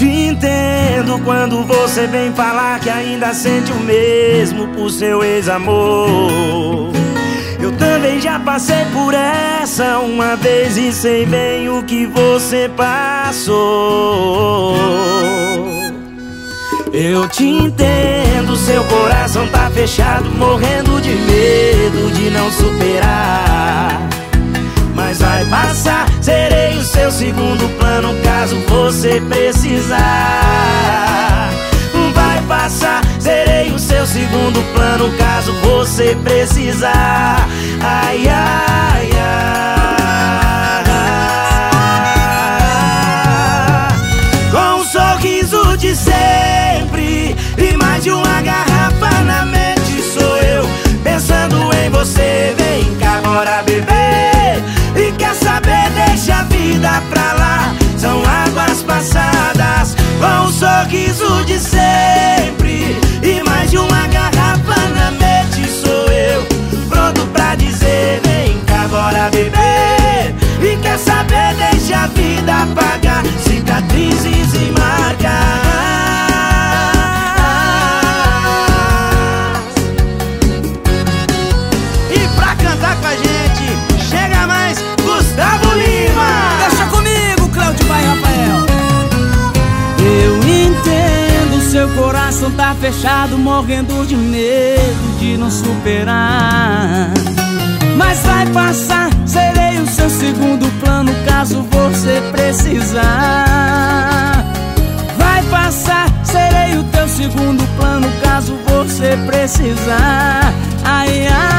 entendo quando você vem falar que ainda sente o mesmo por seu ex-amor. Eu também já passei por essa uma vez e sei bem o que você passou. Eu te entendo, seu coração tá fechado, morrendo de medo de não superar. Precisar. Vai passar, serei o seu segundo plano caso você precisar. Ai, ai, ai. Com um sorriso de sempre e mais de uma garrafa na mente sou eu pensando em você. Saber, deixa a vida apagar cicatrizes e marcas. E pra cantar com a gente, chega mais Gustavo Lima. Deixa comigo, Cláudio Pai Rafael. Eu entendo, seu coração tá fechado, morrendo de medo de não superar. Mas vai passar, serei caso você precisar. Vai passar, serei o teu segundo plano caso você precisar. Ai, ai.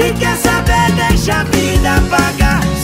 E quer saber, deixa a vida pagar.